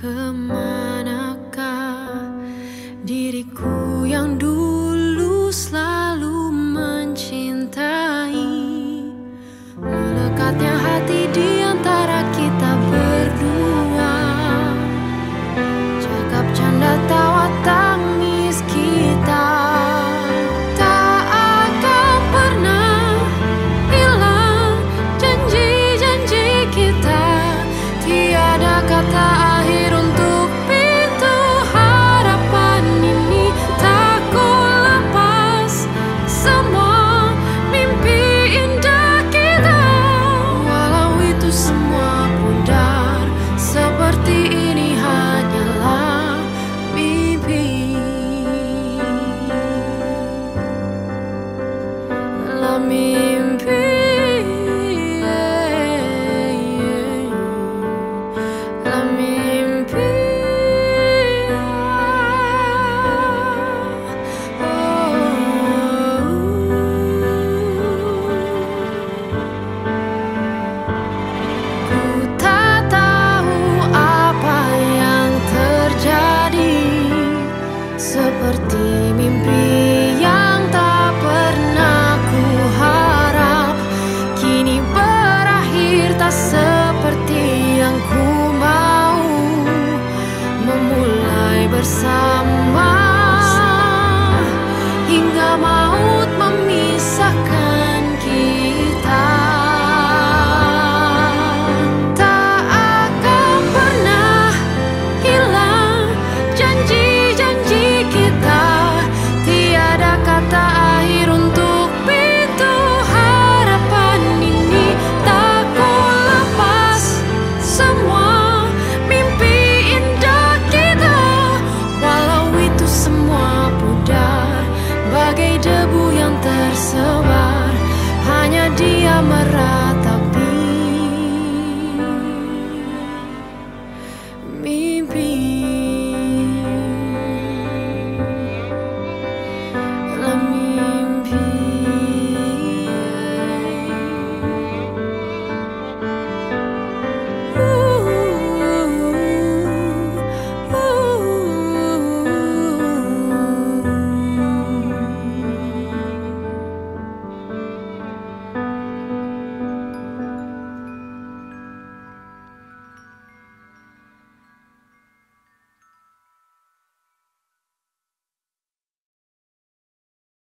come on Tak sebagai debu yang tersebar Hanya dia merat.